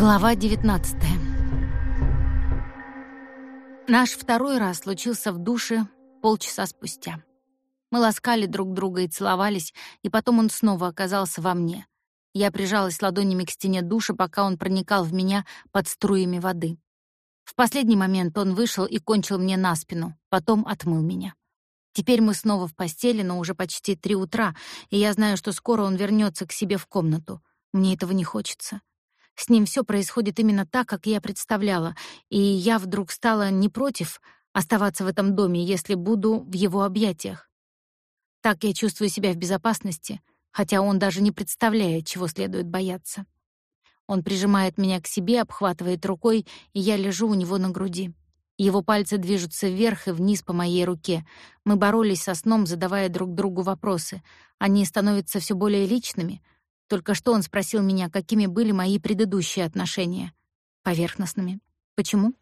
Глава 19. Наш второй раз случился в душе полчаса спустя. Мы ласкали друг друга и целовались, и потом он снова оказался во мне. Я прижалась ладонями к стене душа, пока он проникал в меня под струями воды. В последний момент он вышел и кончил мне на спину, потом отмыл меня. Теперь мы снова в постели, но уже почти три утра, и я знаю, что скоро он вернется к себе в комнату. Мне этого не хочется. С ним все происходит именно так, как я представляла, и я вдруг стала не против оставаться в этом доме, если буду в его объятиях. Так я чувствую себя в безопасности, хотя он даже не представляет, чего следует бояться. Он прижимает меня к себе, обхватывает рукой, и я лежу у него на груди. Его пальцы движутся вверх и вниз по моей руке. Мы боролись со сном, задавая друг другу вопросы. Они становятся все более личными — только что он спросил меня, какими были мои предыдущие отношения. Поверхностными. Почему?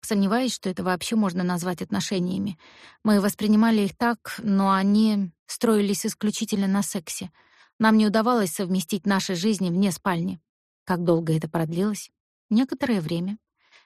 Сомневаюсь, что это вообще можно назвать отношениями. Мы воспринимали их так, но они строились исключительно на сексе. Нам не удавалось совместить наши жизни вне спальни. Как долго это продлилось? Некоторое время.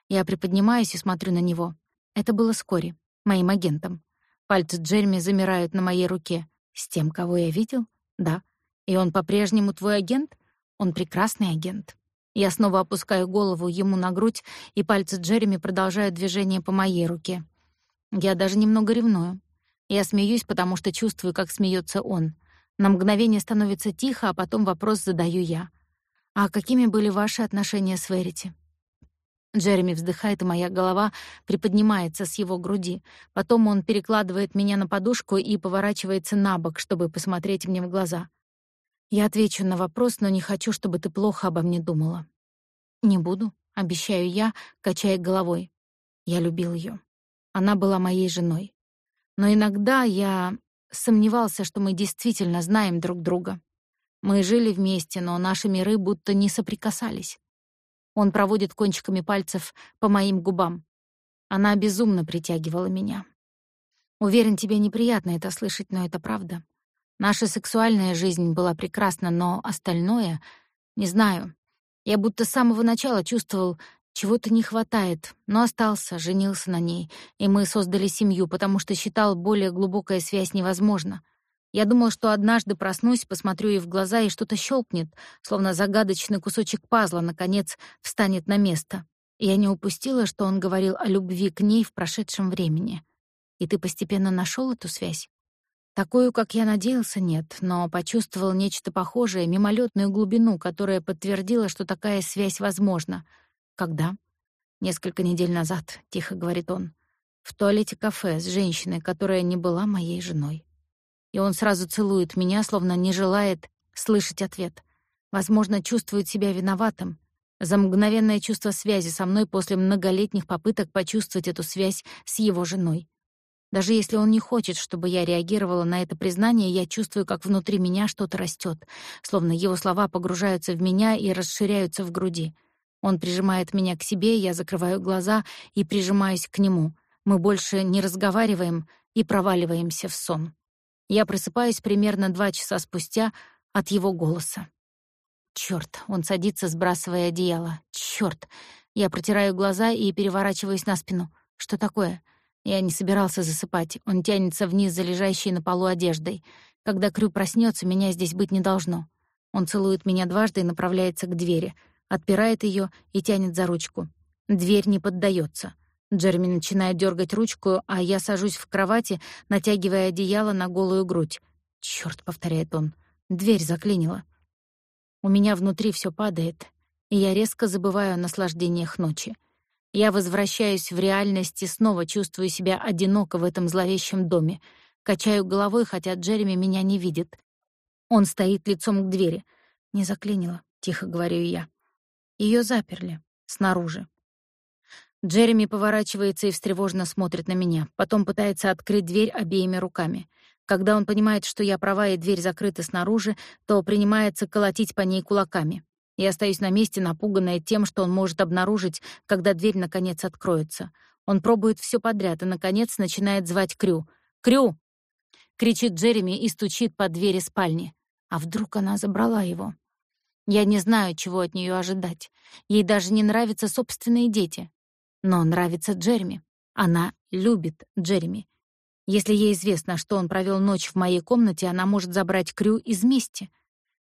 Я приподнимаюсь и смотрю на него. Это было Скори, моим агентом. Пальцы Джерми замирают на моей руке. С тем, кого я видел? Да. И он по-прежнему твой агент? Он прекрасный агент. Я снова опускаю голову ему на грудь, и пальцы Джереми продолжают движение по моей руке. Я даже немного ревную. Я смеюсь, потому что чувствую, как смеется он. На мгновение становится тихо, а потом вопрос задаю я. «А какими были ваши отношения с Верити?» Джереми вздыхает, и моя голова приподнимается с его груди. Потом он перекладывает меня на подушку и поворачивается на бок, чтобы посмотреть мне в глаза. Я отвечу на вопрос, но не хочу, чтобы ты плохо обо мне думала. Не буду, обещаю я, качая головой. Я любил ее. Она была моей женой. Но иногда я сомневался, что мы действительно знаем друг друга. Мы жили вместе, но наши миры будто не соприкасались. Он проводит кончиками пальцев по моим губам. Она безумно притягивала меня. Уверен, тебе неприятно это слышать, но это правда. Наша сексуальная жизнь была прекрасна, но остальное... Не знаю. Я будто с самого начала чувствовал, чего-то не хватает, но остался, женился на ней, и мы создали семью, потому что считал, более глубокая связь невозможна. Я думал, что однажды проснусь, посмотрю ей в глаза, и что-то щелкнет, словно загадочный кусочек пазла, наконец, встанет на место. Я не упустила, что он говорил о любви к ней в прошедшем времени. И ты постепенно нашел эту связь? Такую, как я надеялся, нет, но почувствовал нечто похожее, мимолетную глубину, которая подтвердила, что такая связь возможна. Когда? Несколько недель назад, тихо говорит он. В туалете кафе с женщиной, которая не была моей женой. И он сразу целует меня, словно не желает слышать ответ. Возможно, чувствует себя виноватым за мгновенное чувство связи со мной после многолетних попыток почувствовать эту связь с его женой. Даже если он не хочет, чтобы я реагировала на это признание, я чувствую, как внутри меня что-то растет, словно его слова погружаются в меня и расширяются в груди. Он прижимает меня к себе, я закрываю глаза и прижимаюсь к нему. Мы больше не разговариваем и проваливаемся в сон. Я просыпаюсь примерно два часа спустя от его голоса. Чёрт, он садится, сбрасывая одеяло. Чёрт. Я протираю глаза и переворачиваюсь на спину. Что такое? Я не собирался засыпать. Он тянется вниз за лежащей на полу одеждой. Когда Крю проснется, меня здесь быть не должно. Он целует меня дважды и направляется к двери, отпирает ее и тянет за ручку. Дверь не поддается. Джерми начинает дергать ручку, а я сажусь в кровати, натягивая одеяло на голую грудь. Черт, повторяет он. Дверь заклинила. У меня внутри все падает, и я резко забываю о наслаждениях ночи. Я возвращаюсь в реальность и снова чувствую себя одиноко в этом зловещем доме. Качаю головой, хотя Джереми меня не видит. Он стоит лицом к двери. «Не заклинило», — тихо говорю я. Ее заперли. Снаружи. Джереми поворачивается и встревоженно смотрит на меня. Потом пытается открыть дверь обеими руками. Когда он понимает, что я права и дверь закрыта снаружи, то принимается колотить по ней кулаками. Я остаюсь на месте, напуганная тем, что он может обнаружить, когда дверь наконец откроется. Он пробует все подряд и, наконец, начинает звать Крю. «Крю!» — кричит Джереми и стучит по двери спальни. А вдруг она забрала его? Я не знаю, чего от нее ожидать. Ей даже не нравятся собственные дети. Но нравится Джереми. Она любит Джереми. Если ей известно, что он провел ночь в моей комнате, она может забрать Крю из мести.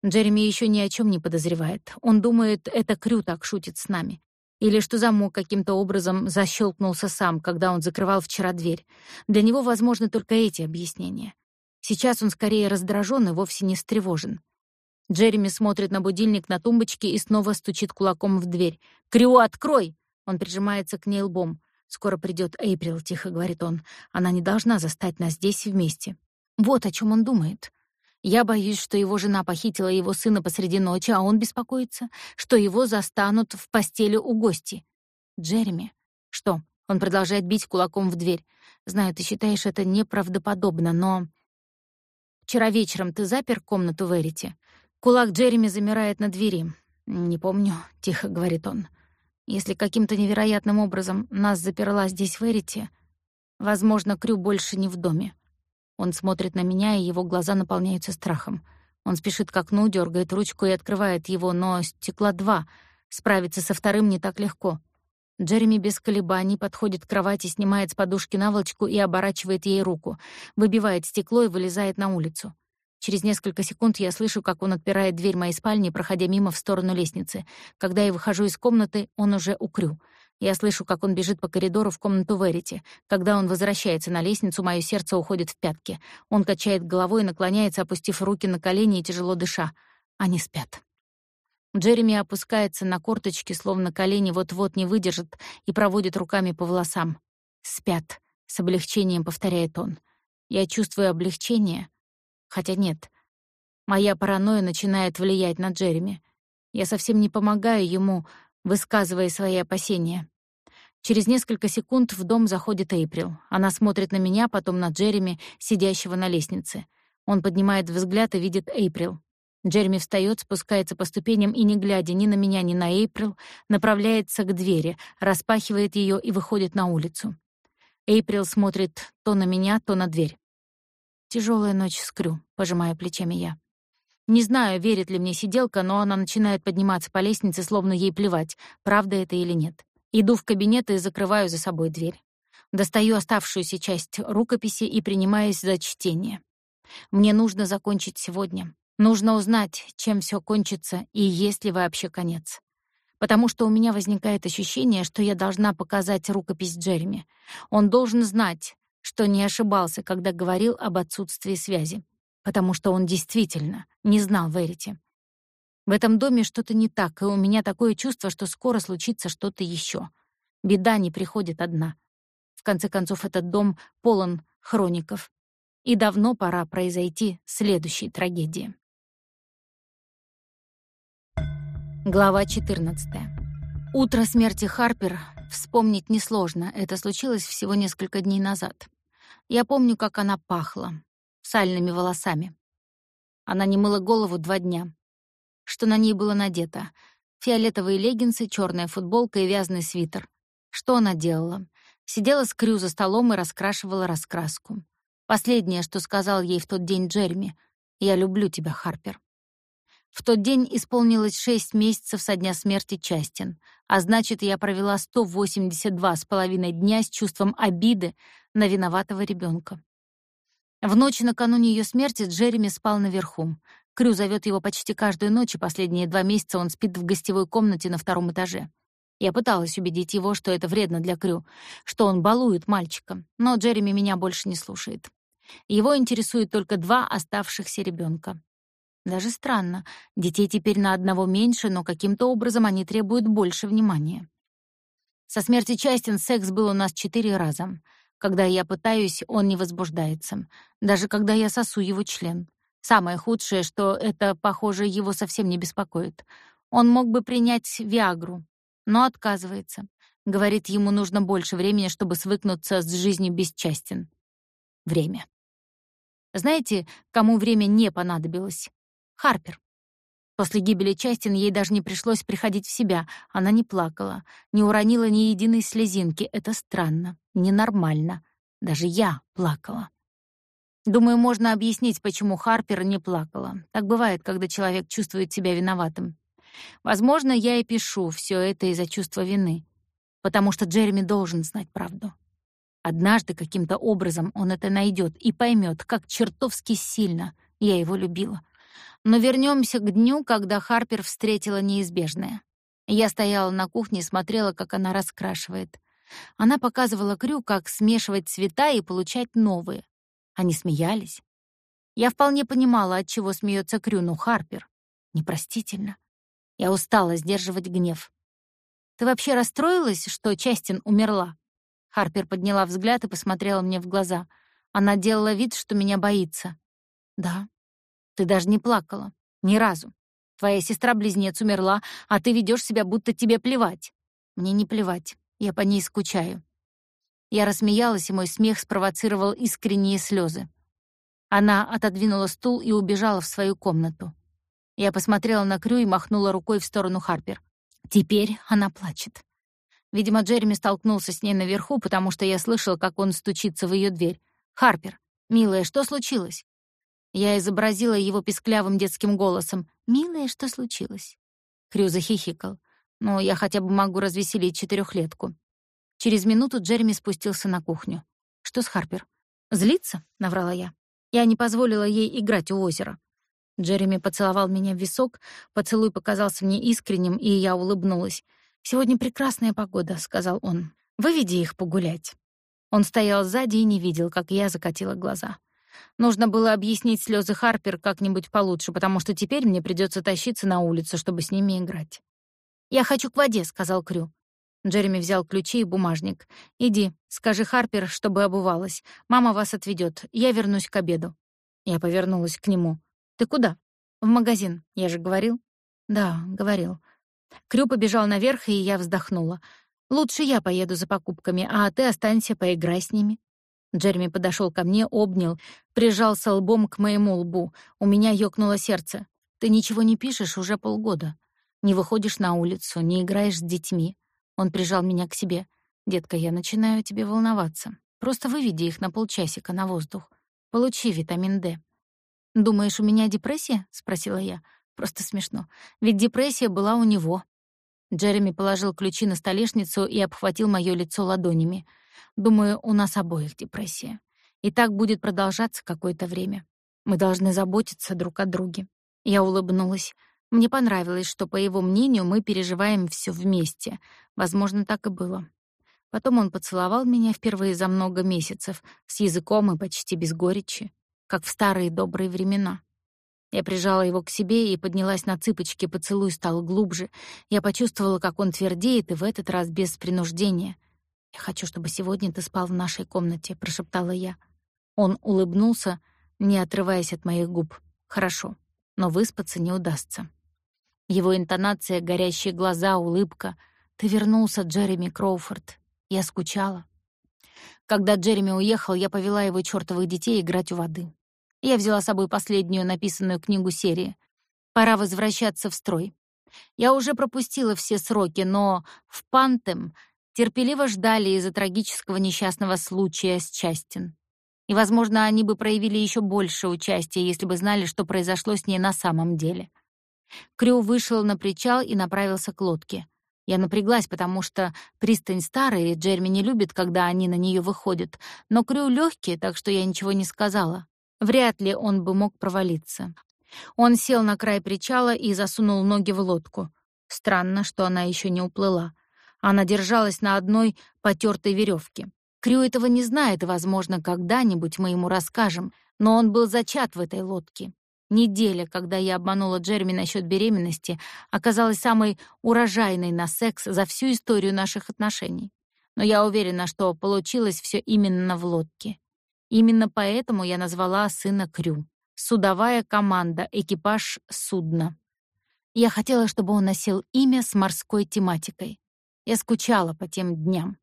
Джереми еще ни о чем не подозревает. Он думает, это Крю так шутит с нами. Или что замок каким-то образом защелкнулся сам, когда он закрывал вчера дверь. Для него возможны только эти объяснения. Сейчас он скорее раздражен и вовсе не встревожен. Джереми смотрит на будильник на тумбочке и снова стучит кулаком в дверь. «Крю, открой!» Он прижимается к ней лбом. «Скоро придет Эйприл», — тихо говорит он. «Она не должна застать нас здесь вместе». Вот о чем он думает. Я боюсь, что его жена похитила его сына посреди ночи, а он беспокоится, что его застанут в постели у гостей. Джереми. Что? Он продолжает бить кулаком в дверь. Знаю, ты считаешь это неправдоподобно, но... Вчера вечером ты запер комнату Верити? Кулак Джереми замирает на двери. «Не помню», — тихо говорит он. «Если каким-то невероятным образом нас заперла здесь Верити, возможно, Крю больше не в доме. Он смотрит на меня, и его глаза наполняются страхом. Он спешит к окну, дергает ручку и открывает его, но стекла два. Справиться со вторым не так легко. Джереми без колебаний подходит к кровати, снимает с подушки наволочку и оборачивает ей руку, выбивает стекло и вылезает на улицу. Через несколько секунд я слышу, как он отпирает дверь моей спальни, проходя мимо в сторону лестницы. Когда я выхожу из комнаты, он уже укрю. Я слышу, как он бежит по коридору в комнату Верити. Когда он возвращается на лестницу, мое сердце уходит в пятки. Он качает головой и наклоняется, опустив руки на колени и тяжело дыша. Они спят. Джереми опускается на корточки, словно колени вот-вот не выдержат, и проводит руками по волосам. «Спят», — с облегчением повторяет он. Я чувствую облегчение. Хотя нет. Моя паранойя начинает влиять на Джереми. Я совсем не помогаю ему, высказывая свои опасения. Через несколько секунд в дом заходит Эйприл. Она смотрит на меня, потом на Джереми, сидящего на лестнице. Он поднимает взгляд и видит Эйприл. Джереми встаёт, спускается по ступеням и, не глядя ни на меня, ни на Эйприл, направляется к двери, распахивает её и выходит на улицу. Эйприл смотрит то на меня, то на дверь. Тяжелая ночь с Крю», — пожимая плечами я. Не знаю, верит ли мне сиделка, но она начинает подниматься по лестнице, словно ей плевать, правда это или нет. Иду в кабинет и закрываю за собой дверь. Достаю оставшуюся часть рукописи и принимаюсь за чтение. Мне нужно закончить сегодня. Нужно узнать, чем все кончится и есть ли вообще конец. Потому что у меня возникает ощущение, что я должна показать рукопись Джереми. Он должен знать, что не ошибался, когда говорил об отсутствии связи. Потому что он действительно не знал Верити. В этом доме что-то не так, и у меня такое чувство, что скоро случится что-то еще. Беда не приходит одна. В конце концов, этот дом полон хроников. И давно пора произойти следующей трагедии. Глава 14. Утро смерти Харпер вспомнить несложно. Это случилось всего несколько дней назад. Я помню, как она пахла. Сальными волосами. Она не мыла голову два дня что на ней было надето. Фиолетовые леггинсы, черная футболка и вязаный свитер. Что она делала? Сидела с Крю за столом и раскрашивала раскраску. Последнее, что сказал ей в тот день Джереми. «Я люблю тебя, Харпер». В тот день исполнилось шесть месяцев со дня смерти Частин, а значит, я провела 182 с половиной дня с чувством обиды на виноватого ребенка. В ночь накануне ее смерти Джереми спал наверху. Крю зовет его почти каждую ночь, и последние два месяца он спит в гостевой комнате на втором этаже. Я пыталась убедить его, что это вредно для Крю, что он балует мальчика, но Джереми меня больше не слушает. Его интересует только два оставшихся ребенка. Даже странно. Детей теперь на одного меньше, но каким-то образом они требуют больше внимания. Со смерти Частин секс был у нас четыре раза. Когда я пытаюсь, он не возбуждается. Даже когда я сосу его член. Самое худшее, что это, похоже, его совсем не беспокоит. Он мог бы принять Виагру, но отказывается. Говорит, ему нужно больше времени, чтобы свыкнуться с жизнью бесчастен. Время. Знаете, кому время не понадобилось? Харпер. После гибели Частин ей даже не пришлось приходить в себя. Она не плакала, не уронила ни единой слезинки. Это странно, ненормально. Даже я плакала. Думаю, можно объяснить, почему Харпер не плакала. Так бывает, когда человек чувствует себя виноватым. Возможно, я и пишу все это из-за чувства вины, потому что Джереми должен знать правду. Однажды каким-то образом он это найдет и поймет, как чертовски сильно я его любила. Но вернемся к дню, когда Харпер встретила неизбежное. Я стояла на кухне и смотрела, как она раскрашивает. Она показывала Крю, как смешивать цвета и получать новые. Они смеялись. Я вполне понимала, от чего смеется Крю, но Харпер. Непростительно. Я устала сдерживать гнев. «Ты вообще расстроилась, что Частин умерла?» Харпер подняла взгляд и посмотрела мне в глаза. Она делала вид, что меня боится. «Да. Ты даже не плакала. Ни разу. Твоя сестра-близнец умерла, а ты ведешь себя, будто тебе плевать. Мне не плевать. Я по ней скучаю». Я рассмеялась, и мой смех спровоцировал искренние слезы. Она отодвинула стул и убежала в свою комнату. Я посмотрела на Крю и махнула рукой в сторону Харпер. Теперь она плачет. Видимо, Джереми столкнулся с ней наверху, потому что я слышала, как он стучится в ее дверь. «Харпер, милая, что случилось?» Я изобразила его писклявым детским голосом. «Милая, что случилось?» Крю захихикал. «Ну, я хотя бы могу развеселить четырехлетку». Через минуту Джереми спустился на кухню. «Что с Харпер?» «Злится?» — наврала я. Я не позволила ей играть у озера. Джереми поцеловал меня в висок, поцелуй показался мне искренним, и я улыбнулась. «Сегодня прекрасная погода», — сказал он. «Выведи их погулять». Он стоял сзади и не видел, как я закатила глаза. Нужно было объяснить слезы Харпер как-нибудь получше, потому что теперь мне придется тащиться на улицу, чтобы с ними играть. «Я хочу к воде», — сказал Крю. Джереми взял ключи и бумажник. «Иди, скажи Харпер, чтобы обувалась. Мама вас отведет. Я вернусь к обеду». Я повернулась к нему. «Ты куда?» «В магазин. Я же говорил?» «Да, говорил. Крю побежал наверх, и я вздохнула. «Лучше я поеду за покупками, а ты останься, поиграй с ними». Джереми подошел ко мне, обнял, прижался лбом к моему лбу. У меня ёкнуло сердце. «Ты ничего не пишешь уже полгода. Не выходишь на улицу, не играешь с детьми». Он прижал меня к себе. «Детка, я начинаю тебе волноваться. Просто выведи их на полчасика на воздух. Получи витамин D». «Думаешь, у меня депрессия?» — спросила я. Просто смешно. Ведь депрессия была у него. Джереми положил ключи на столешницу и обхватил моё лицо ладонями. Думаю, у нас обоих депрессия. И так будет продолжаться какое-то время. Мы должны заботиться друг о друге. Я улыбнулась. Мне понравилось, что, по его мнению, мы переживаем всё вместе. Возможно, так и было. Потом он поцеловал меня впервые за много месяцев, с языком и почти без горечи, как в старые добрые времена. Я прижала его к себе и поднялась на цыпочки, поцелуй стал глубже. Я почувствовала, как он твердеет, и в этот раз без принуждения. «Я хочу, чтобы сегодня ты спал в нашей комнате», — прошептала я. Он улыбнулся, не отрываясь от моих губ. «Хорошо, но выспаться не удастся». Его интонация, горящие глаза, улыбка. «Ты вернулся, Джереми Кроуфорд. Я скучала». Когда Джереми уехал, я повела его чёртовых детей играть у воды. Я взяла с собой последнюю написанную книгу серии. Пора возвращаться в строй. Я уже пропустила все сроки, но в Пантем терпеливо ждали из-за трагического несчастного случая с Частин. И, возможно, они бы проявили еще больше участия, если бы знали, что произошло с ней на самом деле. Крю вышел на причал и направился к лодке. Я напряглась, потому что пристань старая, и Джерми не любит, когда они на нее выходят. Но Крю легкий, так что я ничего не сказала. Вряд ли он бы мог провалиться. Он сел на край причала и засунул ноги в лодку. Странно, что она еще не уплыла. Она держалась на одной потертой веревке. Крю этого не знает, возможно, когда-нибудь мы ему расскажем, но он был зачат в этой лодке. Неделя, когда я обманула Джерми насчет беременности, оказалась самой урожайной на секс за всю историю наших отношений. Но я уверена, что получилось все именно в лодке. Именно поэтому я назвала сына Крю. Судовая команда, экипаж судна. Я хотела, чтобы он носил имя с морской тематикой. Я скучала по тем дням.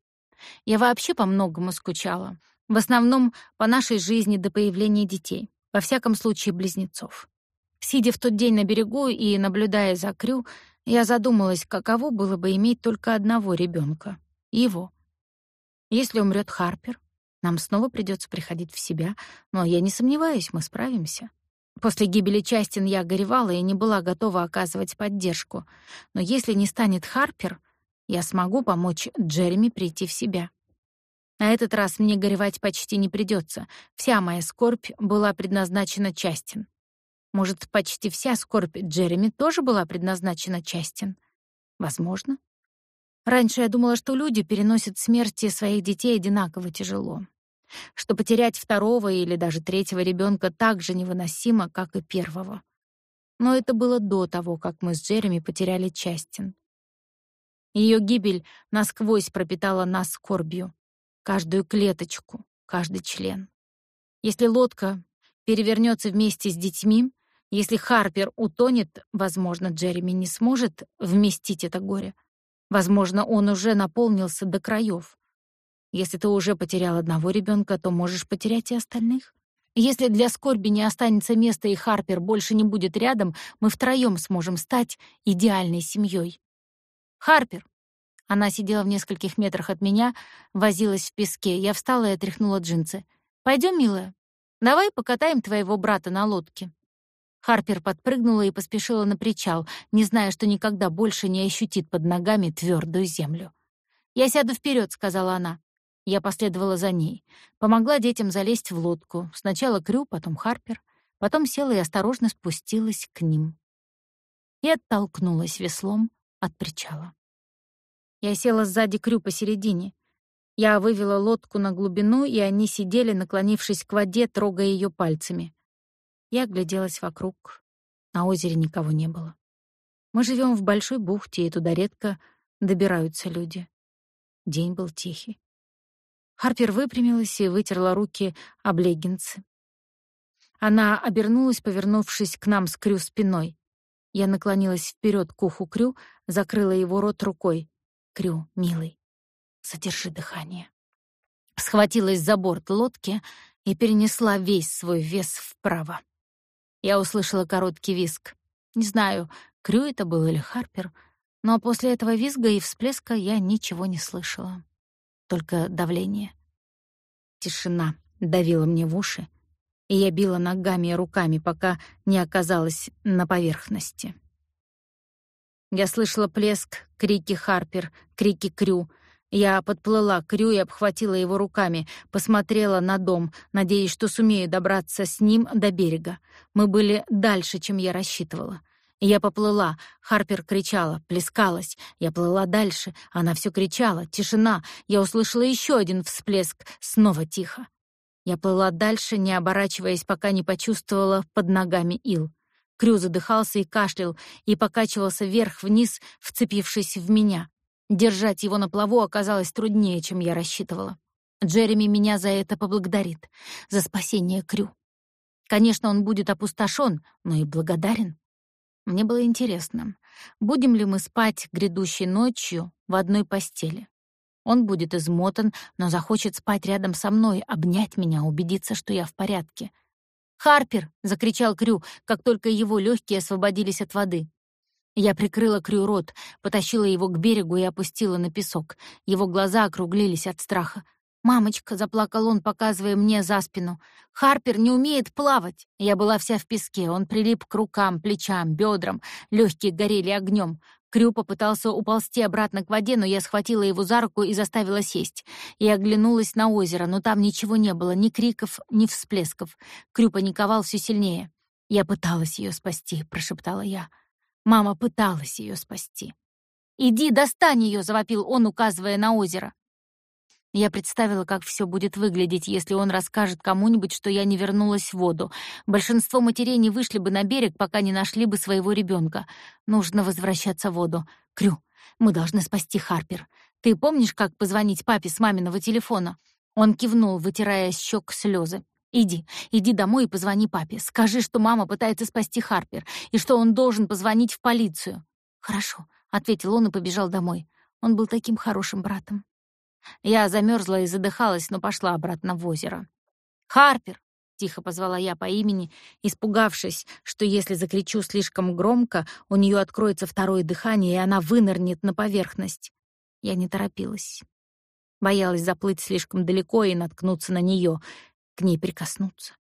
Я вообще по многому скучала. В основном по нашей жизни до появления детей. Во всяком случае, близнецов. Сидя в тот день на берегу и наблюдая за Крю, я задумалась, каково было бы иметь только одного ребенка Его. Если умрет Харпер, нам снова придется приходить в себя, но я не сомневаюсь, мы справимся. После гибели Частин я горевала и не была готова оказывать поддержку. Но если не станет Харпер, я смогу помочь Джереми прийти в себя. На этот раз мне горевать почти не придется. Вся моя скорбь была предназначена Частин. Может, почти вся скорбь Джереми тоже была предназначена Частин? Возможно. Раньше я думала, что люди переносят смерти своих детей одинаково тяжело. Что потерять второго или даже третьего ребенка так же невыносимо, как и первого. Но это было до того, как мы с Джереми потеряли Частин. Ее гибель насквозь пропитала нас скорбью каждую клеточку, каждый член. Если лодка перевернется вместе с детьми, если Харпер утонет, возможно, Джереми не сможет вместить это горе. Возможно, он уже наполнился до краев. Если ты уже потерял одного ребенка, то можешь потерять и остальных. Если для скорби не останется места и Харпер больше не будет рядом, мы втроем сможем стать идеальной семьей. Харпер, она сидела в нескольких метрах от меня, возилась в песке. Я встала и отряхнула джинсы. Пойдем, милая. Давай покатаем твоего брата на лодке». Харпер подпрыгнула и поспешила на причал, не зная, что никогда больше не ощутит под ногами твердую землю. «Я сяду вперед, сказала она. Я последовала за ней. Помогла детям залезть в лодку. Сначала Крю, потом Харпер. Потом села и осторожно спустилась к ним. И оттолкнулась веслом от причала. Я села сзади Крю посередине. Я вывела лодку на глубину, и они сидели, наклонившись к воде, трогая ее пальцами. Я огляделась вокруг. На озере никого не было. Мы живем в большой бухте, и туда редко добираются люди. День был тихий. Харпер выпрямилась и вытерла руки об леггинсы. Она обернулась, повернувшись к нам с Крю спиной. Я наклонилась вперед к уху Крю, закрыла его рот рукой. Крю, милый, задержи дыхание. Схватилась за борт лодки и перенесла весь свой вес вправо. Я услышала короткий визг. Не знаю, Крю это был или Харпер, но после этого визга и всплеска я ничего не слышала. Только давление. Тишина давила мне в уши, и я била ногами и руками, пока не оказалась на поверхности. Я слышала плеск, крики Харпер, крики Крю. Я подплыла к Крю и обхватила его руками, посмотрела на дом, надеясь, что сумею добраться с ним до берега. Мы были дальше, чем я рассчитывала. Я поплыла, Харпер кричала, плескалась. Я плыла дальше, она все кричала, тишина. Я услышала еще один всплеск, снова тихо. Я плыла дальше, не оборачиваясь, пока не почувствовала под ногами ил. Крю задыхался и кашлял, и покачивался вверх-вниз, вцепившись в меня. Держать его на плаву оказалось труднее, чем я рассчитывала. Джереми меня за это поблагодарит, за спасение Крю. Конечно, он будет опустошен, но и благодарен. Мне было интересно, будем ли мы спать грядущей ночью в одной постели. Он будет измотан, но захочет спать рядом со мной, обнять меня, убедиться, что я в порядке — «Харпер!» — закричал Крю, как только его легкие освободились от воды. Я прикрыла Крю рот, потащила его к берегу и опустила на песок. Его глаза округлились от страха. «Мамочка!» — заплакал он, показывая мне за спину. «Харпер не умеет плавать!» Я была вся в песке. Он прилип к рукам, плечам, бедрам. Легкие горели огнем. Крю попытался уползти обратно к воде, но я схватила его за руку и заставила сесть. Я оглянулась на озеро, но там ничего не было, ни криков, ни всплесков. Крю паниковал все сильнее. «Я пыталась ее спасти», — прошептала я. Мама пыталась ее спасти. «Иди, достань ее!» — завопил он, указывая на озеро. Я представила, как все будет выглядеть, если он расскажет кому-нибудь, что я не вернулась в воду. Большинство матерей не вышли бы на берег, пока не нашли бы своего ребенка. Нужно возвращаться в воду. Крю, мы должны спасти Харпер. Ты помнишь, как позвонить папе с маминого телефона? Он кивнул, вытирая с щек слезы. «Иди, иди домой и позвони папе. Скажи, что мама пытается спасти Харпер, и что он должен позвонить в полицию». «Хорошо», — ответил он и побежал домой. Он был таким хорошим братом. Я замерзла и задыхалась, но пошла обратно в озеро. «Харпер!» — тихо позвала я по имени, испугавшись, что если закричу слишком громко, у нее откроется второе дыхание, и она вынырнет на поверхность. Я не торопилась. Боялась заплыть слишком далеко и наткнуться на нее, к ней прикоснуться.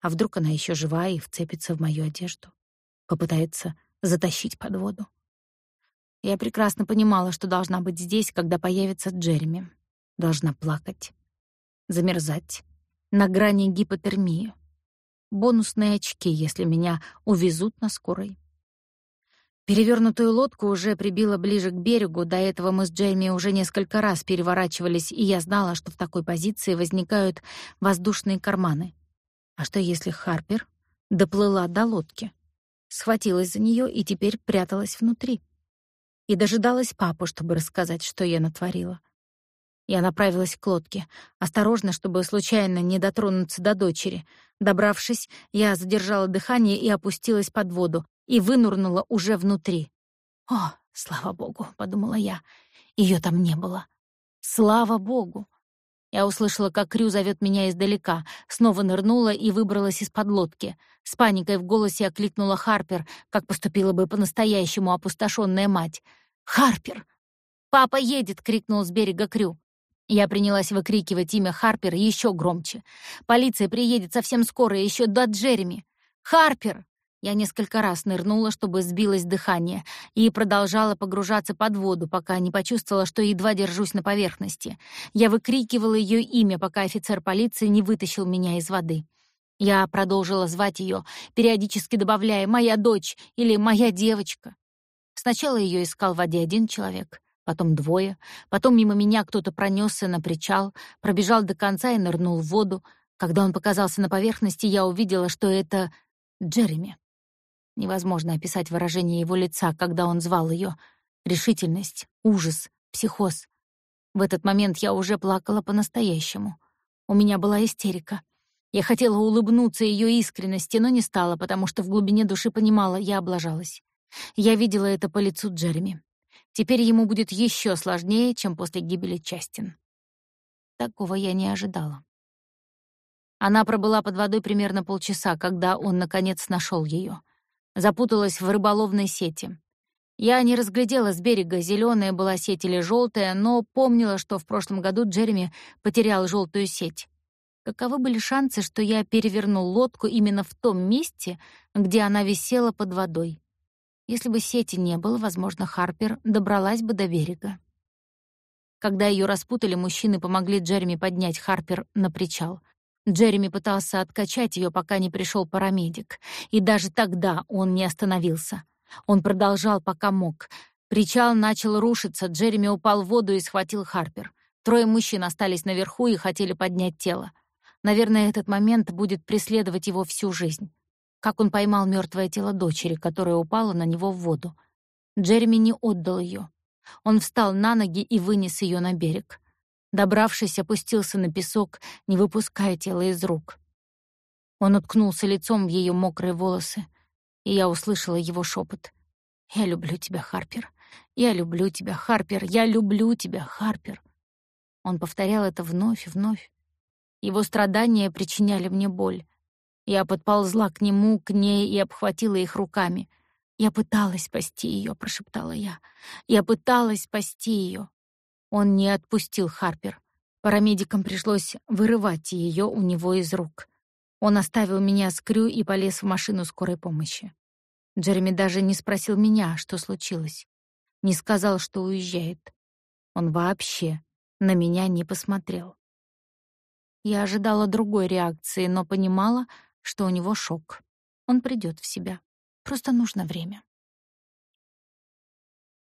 А вдруг она еще жива и вцепится в мою одежду, попытается затащить под воду. Я прекрасно понимала, что должна быть здесь, когда появится Джереми. Должна плакать, замерзать, на грани гипотермии. Бонусные очки, если меня увезут на скорой. Перевернутую лодку уже прибило ближе к берегу. До этого мы с Джейми уже несколько раз переворачивались, и я знала, что в такой позиции возникают воздушные карманы. А что если Харпер доплыла до лодки, схватилась за нее и теперь пряталась внутри? И дожидалась папу, чтобы рассказать, что я натворила. Я направилась к лодке, осторожно, чтобы случайно не дотронуться до дочери. Добравшись, я задержала дыхание и опустилась под воду, и вынурнула уже внутри. «О, слава богу», — подумала я, — «её там не было». «Слава богу!» Я услышала, как Крю зовёт меня издалека, снова нырнула и выбралась из-под лодки. С паникой в голосе окликнула Харпер, как поступила бы по-настоящему опустошённая мать. «Харпер!» «Папа едет!» — крикнул с берега Крю. Я принялась выкрикивать имя Харпер ещё громче. «Полиция приедет совсем скоро, ещё до Джереми!» «Харпер!» Я несколько раз нырнула, чтобы сбилось дыхание, и продолжала погружаться под воду, пока не почувствовала, что едва держусь на поверхности. Я выкрикивала ее имя, пока офицер полиции не вытащил меня из воды. Я продолжила звать ее, периодически добавляя «моя дочь» или «моя девочка». Сначала ее искал в воде один человек, потом двое, потом мимо меня кто-то пронесся на причал, пробежал до конца и нырнул в воду. Когда он показался на поверхности, я увидела, что это Джереми. Невозможно описать выражение его лица, когда он звал ее. Решительность, ужас, психоз. В этот момент я уже плакала по-настоящему. У меня была истерика. Я хотела улыбнуться ее искренности, но не стала, потому что в глубине души понимала, я облажалась. Я видела это по лицу Джереми. Теперь ему будет еще сложнее, чем после гибели Частин. Такого я не ожидала. Она пробыла под водой примерно полчаса, когда он, наконец, нашел ее запуталась в рыболовной сети. Я не разглядела с берега, зеленая была сеть или желтая, но помнила, что в прошлом году Джереми потерял желтую сеть. Каковы были шансы, что я переверну лодку именно в том месте, где она висела под водой? Если бы сети не было, возможно, Харпер добралась бы до берега. Когда ее распутали, мужчины помогли Джереми поднять Харпер на причал. Джереми пытался откачать ее, пока не пришел парамедик, и даже тогда он не остановился. Он продолжал, пока мог. Причал начал рушиться, Джереми упал в воду и схватил Харпер. Трое мужчин остались наверху и хотели поднять тело. Наверное, этот момент будет преследовать его всю жизнь. Как он поймал мертвое тело дочери, которая упала на него в воду. Джереми не отдал ее. Он встал на ноги и вынес ее на берег. Добравшись, опустился на песок, не выпуская тело из рук. Он уткнулся лицом в ее мокрые волосы, и я услышала его шепот. «Я люблю тебя, Харпер. Я люблю тебя, Харпер. Я люблю тебя, Харпер». Он повторял это вновь и вновь. Его страдания причиняли мне боль. Я подползла к нему, к ней и обхватила их руками. «Я пыталась спасти ее, прошептала я. «Я пыталась спасти ее. Он не отпустил Харпер. Парамедикам пришлось вырывать ее у него из рук. Он оставил меня с Крю и полез в машину скорой помощи. Джереми даже не спросил меня, что случилось. Не сказал, что уезжает. Он вообще на меня не посмотрел. Я ожидала другой реакции, но понимала, что у него шок. Он придет в себя. Просто нужно время.